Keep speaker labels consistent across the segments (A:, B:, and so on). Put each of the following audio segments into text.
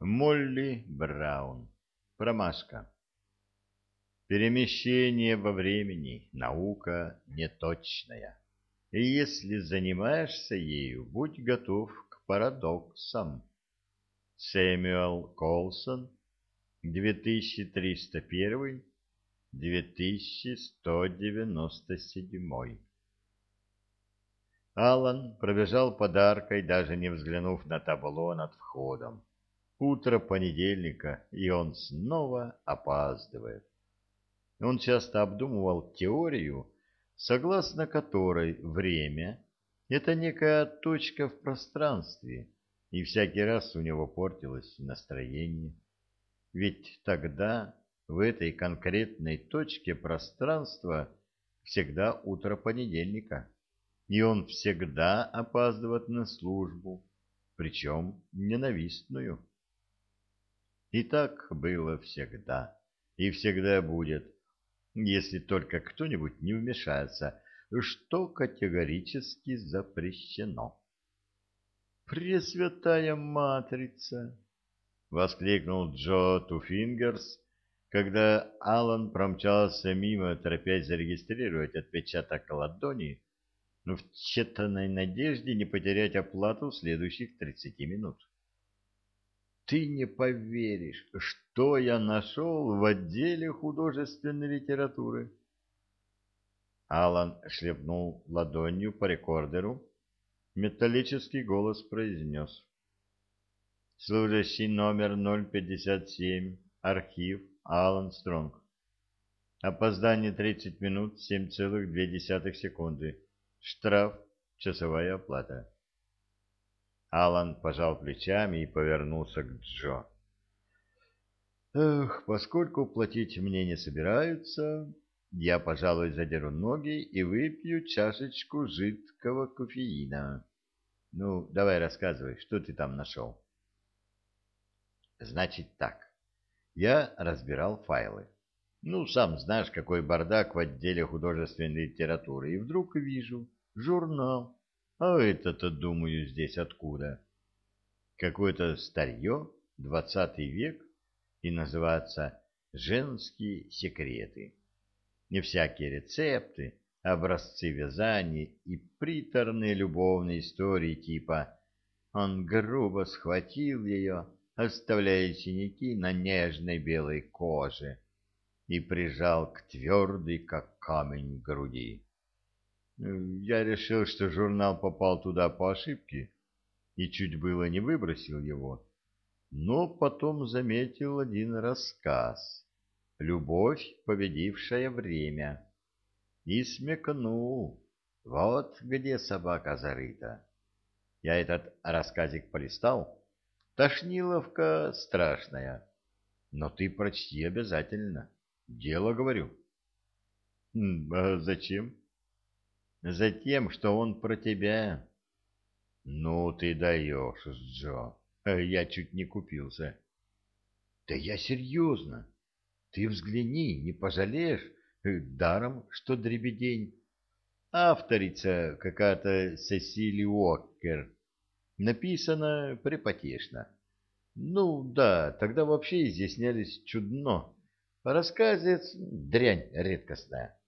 A: Молли Браун. Промашка. Перемещение во времени – наука неточная. И если занимаешься ею, будь готов к парадоксам. Сэмюэл Колсон, 2301-2197. Алан пробежал подаркой, даже не взглянув на табло над входом. Утро понедельника, и он снова опаздывает. Он часто обдумывал теорию, согласно которой время — это некая точка в пространстве, и всякий раз у него портилось настроение. Ведь тогда в этой конкретной точке пространства всегда утро понедельника, и он всегда опаздывает на службу, причем ненавистную. И так было всегда, и всегда будет, если только кто-нибудь не вмешается, что категорически запрещено. «Пресвятая Матрица!» — воскликнул Джо Туфингерс, когда Алан промчался мимо, торопясь зарегистрировать отпечаток ладони, но в тщетной надежде не потерять оплату следующих тридцати минут. Ты не поверишь, что я нашел в отделе художественной литературы. Алан шлепнул ладонью по рекордеру. Металлический голос произнес. Служащий номер 057, архив Алан Стронг. Опоздание 30 минут 7,2 секунды. Штраф, часовая оплата. Алан пожал плечами и повернулся к Джо. «Эх, поскольку платить мне не собираются, я, пожалуй, задеру ноги и выпью чашечку жидкого кофеина. Ну, давай рассказывай, что ты там нашел?» «Значит так. Я разбирал файлы. Ну, сам знаешь, какой бардак в отделе художественной литературы. И вдруг вижу журнал а это-то, думаю, здесь откуда? Какое-то старье, двадцатый век, и называется «Женские секреты». Не всякие рецепты, образцы вязания и приторные любовные истории типа «Он грубо схватил ее, оставляя синяки на нежной белой коже» и прижал к твердой, как камень, груди. Я решил, что журнал попал туда по ошибке и чуть было не выбросил его, но потом заметил один рассказ «Любовь, победившая время» и смекнул, вот где собака зарыта. Я этот рассказик полистал, тошниловка страшная, но ты прочти обязательно, дело говорю. А зачем? Затем, что он про тебя. Ну ты даешь, Джо. Я чуть не купился. Да я серьезно. Ты взгляни, не пожалеешь. Даром, что дребедень. Авторица какая-то Сесили Уоккер. Написано припотешно. Ну да, тогда вообще изъяснялись чудно. Рассказец дрянь редкостная.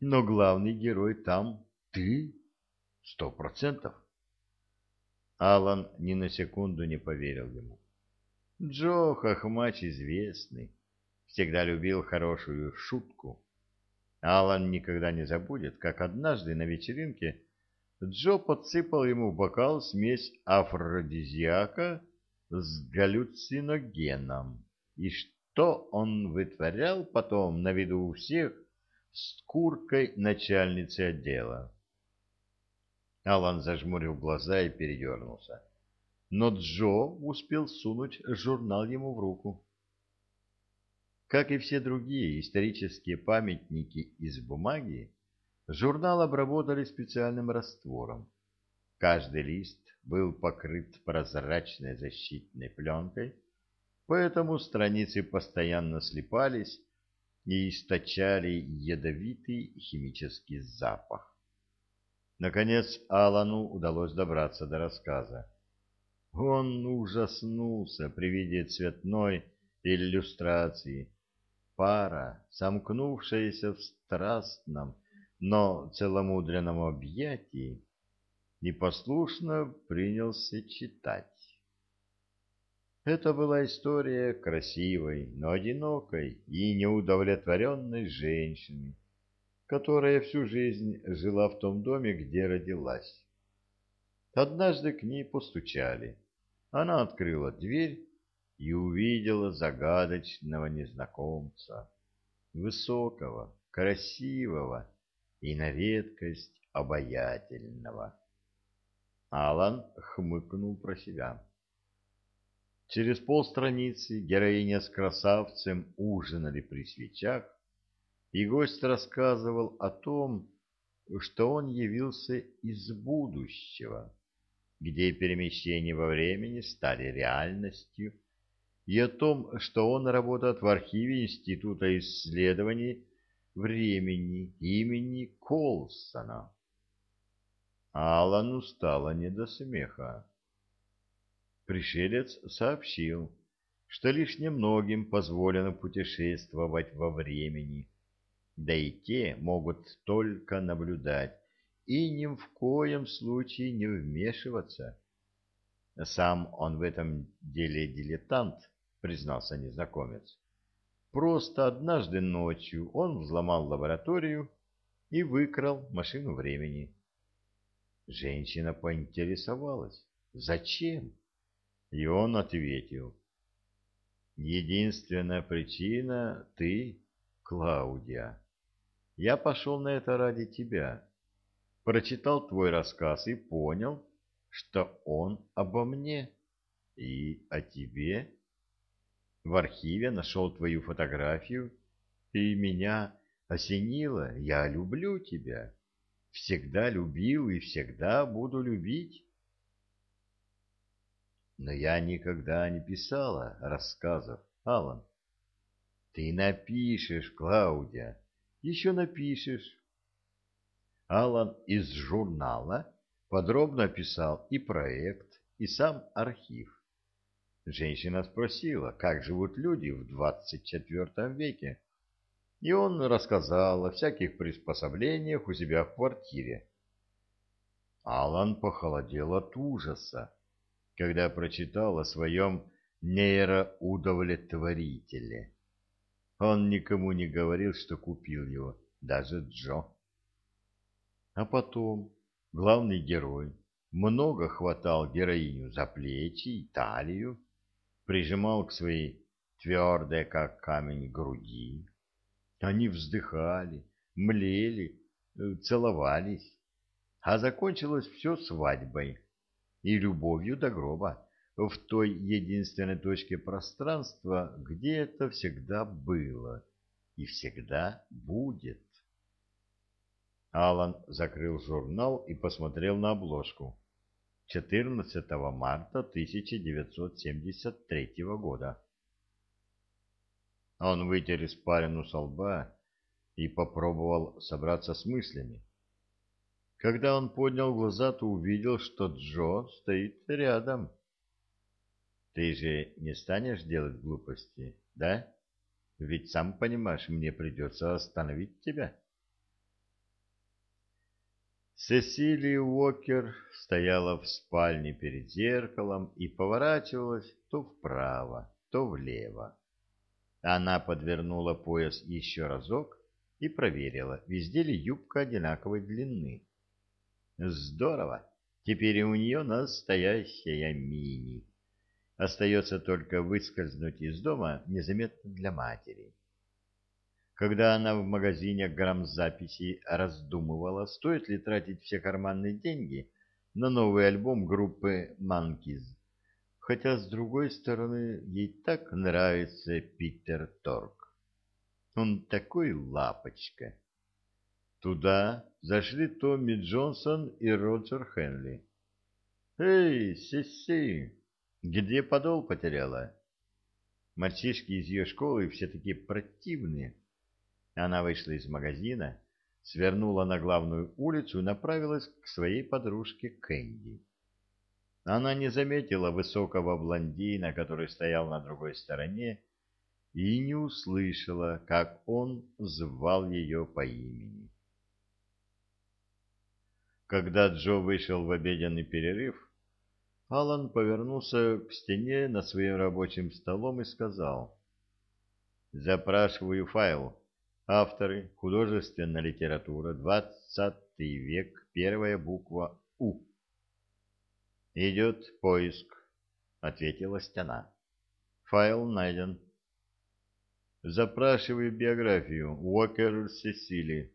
A: Но главный герой там ты? Сто процентов. Алан ни на секунду не поверил ему. Джо Хохмач известный, всегда любил хорошую шутку. Алан никогда не забудет, как однажды на вечеринке Джо подсыпал ему в бокал смесь афродизиака с галлюциногеном. И что он вытворял потом на виду у всех с куркой начальницы отдела? Алан зажмурил глаза и передернулся. Но Джо успел сунуть журнал ему в руку. Как и все другие исторические памятники из бумаги, журнал обработали специальным раствором. Каждый лист был покрыт прозрачной защитной пленкой, поэтому страницы постоянно слипались и источали ядовитый химический запах. Наконец Алану удалось добраться до рассказа. Он ужаснулся при виде цветной иллюстрации. Пара, сомкнувшаяся в страстном, но целомудренном объятии, непослушно принялся читать. Это была история красивой, но одинокой и неудовлетворенной женщины, которая всю жизнь жила в том доме, где родилась. Однажды к ней постучали. Она открыла дверь и увидела загадочного незнакомца, высокого, красивого и на редкость обаятельного. Алан хмыкнул про себя. Через полстраницы героиня с красавцем ужинали при свечах, и гость рассказывал о том, что он явился из будущего, где перемещения во времени стали реальностью, и о том, что он работает в архиве Института исследований времени имени Колсона. Алану стало не до смеха. Пришелец сообщил, что лишь немногим позволено путешествовать во времени, да и те могут только наблюдать и ни в коем случае не вмешиваться. Сам он в этом деле дилетант, признался незнакомец. Просто однажды ночью он взломал лабораторию и выкрал машину времени. Женщина поинтересовалась, зачем? И он ответил, единственная причина — ты, Клаудия. Я пошел на это ради тебя. Прочитал твой рассказ и понял, что он обо мне и о тебе. В архиве нашел твою фотографию, и меня осенило. Я люблю тебя всегда любил и всегда буду любить. Но я никогда не писала рассказов, Алан. Ты напишешь, Клаудия, еще напишешь. Алан из журнала подробно описал и проект, и сам архив. Женщина спросила, как живут люди в 24 веке и он рассказал о всяких приспособлениях у себя в квартире. Алан похолодел от ужаса, когда прочитал о своем нейроудовлетворителе. Он никому не говорил, что купил его, даже Джо. А потом главный герой много хватал героиню за плечи и талию, прижимал к своей твердой, как камень, груди, они вздыхали, млели, э, целовались, а закончилось все свадьбой и любовью до гроба в той единственной точке пространства, где это всегда было и всегда будет. Алан закрыл журнал и посмотрел на обложку. 14 марта 1973 года. Он вытер испарину со лба и попробовал собраться с мыслями. Когда он поднял глаза, то увидел, что Джо стоит рядом. «Ты же не станешь делать глупости, да? Ведь сам понимаешь, мне придется остановить тебя». Сесилия Уокер стояла в спальне перед зеркалом и поворачивалась то вправо, то влево. Она подвернула пояс еще разок и проверила, везде ли юбка одинаковой длины. Здорово! Теперь у нее настоящая мини. Остается только выскользнуть из дома незаметно для матери. Когда она в магазине грамзаписи раздумывала, стоит ли тратить все карманные деньги на новый альбом группы Monkeys, хотя, с другой стороны, ей так нравится Питер Торк. Он такой лапочка. Туда зашли Томми Джонсон и Роджер Хенли. «Эй, Сиси, где подол потеряла?» Мальчишки из ее школы все такие противные. Она вышла из магазина, свернула на главную улицу и направилась к своей подружке Кэнди. она не заметила высокого блондина, который стоял на другой стороне, и не услышала, как он звал ее по имени. Когда Джо вышел в обеденный перерыв, Алан повернулся к стене над своим рабочим столом и сказал, «Запрашиваю файл. Авторы, художественная литература, двадцатый век, первая буква «У». «Идет поиск», — ответила стена. «Файл найден». «Запрашиваю биографию. Уокер Сесили».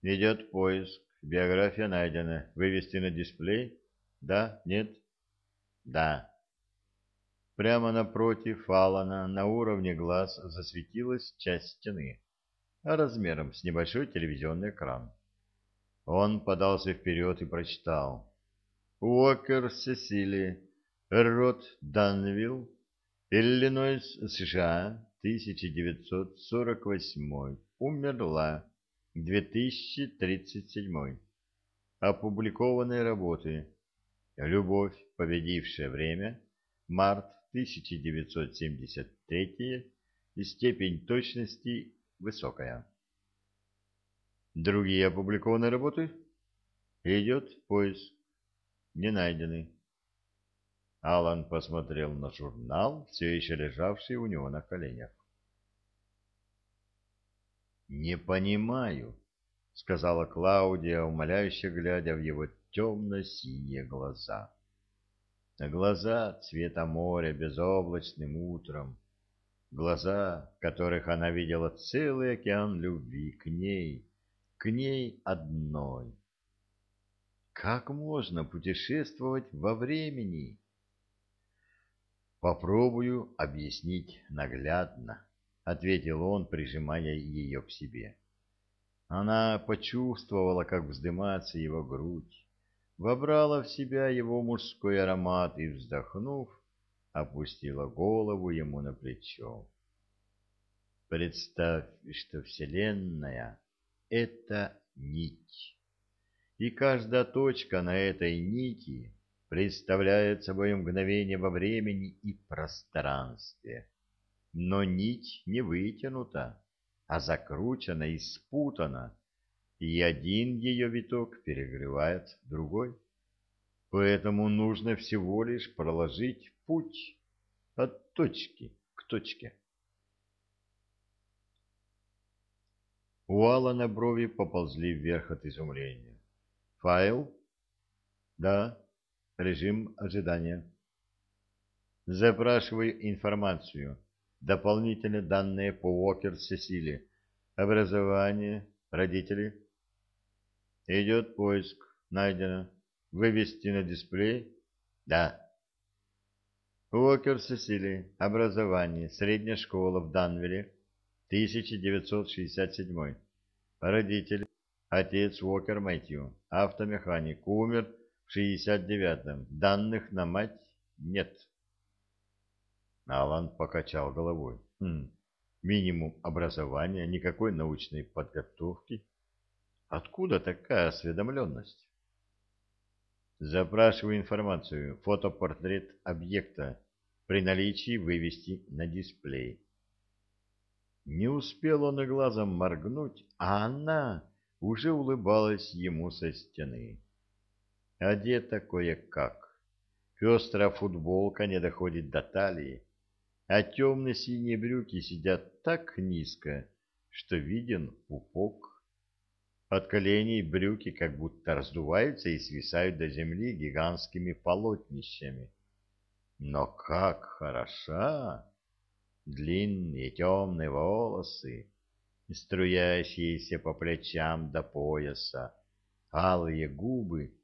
A: «Идет поиск. Биография найдена. Вывести на дисплей?» Да? Нет? Да. Прямо напротив Алана на уровне глаз засветилась часть стены, размером с небольшой телевизионный экран. Он подался вперед и прочитал. Уокер Сесили, Рот Данвилл, Иллинойс, США, 1948, умерла, 2037. Опубликованные работы Любовь, победившая время. Март 1973. И степень точности высокая. Другие опубликованные работы? Идет поиск. Не найдены. Алан посмотрел на журнал, все еще лежавший у него на коленях. «Не понимаю», — сказала Клаудия, умоляюще глядя в его темно-синие глаза. Глаза цвета моря безоблачным утром, глаза, в которых она видела целый океан любви к ней, к ней одной. Как можно путешествовать во времени? Попробую объяснить наглядно, ответил он, прижимая ее к себе. Она почувствовала, как вздымается его грудь, вобрала в себя его мужской аромат и, вздохнув, опустила голову ему на плечо. Представь, что Вселенная — это нить, и каждая точка на этой нити представляет собой мгновение во времени и пространстве. Но нить не вытянута, а закручена и спутана, и один ее виток перегревает другой. Поэтому нужно всего лишь проложить путь от точки к точке. У Алана брови поползли вверх от изумления. «Файл?» «Да. Режим ожидания». «Запрашиваю информацию. Дополнительные данные по Уокер Сесили. Образование. Родители». Идет поиск. Найдено. Вывести на дисплей? Да. Уокер Сесили. Образование. Средняя школа в Данвилле. 1967. Родители. Отец Уокер Мэтью. Автомеханик. Умер в 69-м. Данных на мать нет. Алан покачал головой. Хм. Минимум образования, никакой научной подготовки. Откуда такая осведомленность? Запрашиваю информацию. Фотопортрет объекта. При наличии вывести на дисплей. Не успел он и глазом моргнуть, а она уже улыбалась ему со стены. Одета кое-как. Пестрая футболка не доходит до талии, а темно-синие брюки сидят так низко, что виден пупок. От коленей брюки как будто раздуваются и свисают до земли гигантскими полотнищами. Но как хороша! Длинные темные волосы, струящиеся по плечам до пояса, алые губы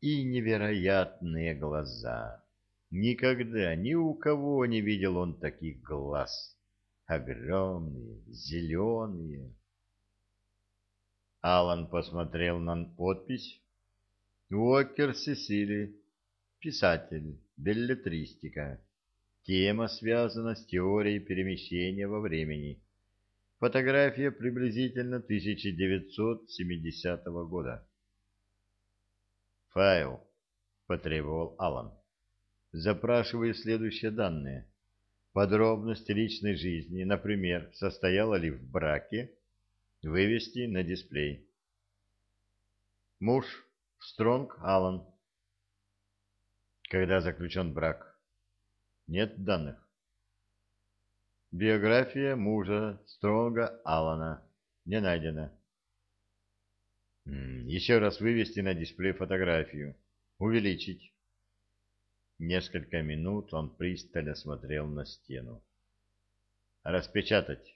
A: и невероятные глаза. Никогда ни у кого не видел он таких глаз. Огромные, зеленые, Алан посмотрел на подпись. Уокер Сесили, писатель, беллетристика. Тема связана с теорией перемещения во времени. Фотография приблизительно 1970 года. Файл. — потребовал Алан. «Запрашиваю следующие данные. Подробности личной жизни, например, состояла ли в браке, вывести на дисплей. Муж Стронг Алан. Когда заключен брак? Нет данных. Биография мужа Стронга Алана. Не найдена. Еще раз вывести на дисплей фотографию. Увеличить. Несколько минут он пристально смотрел на стену. Распечатать.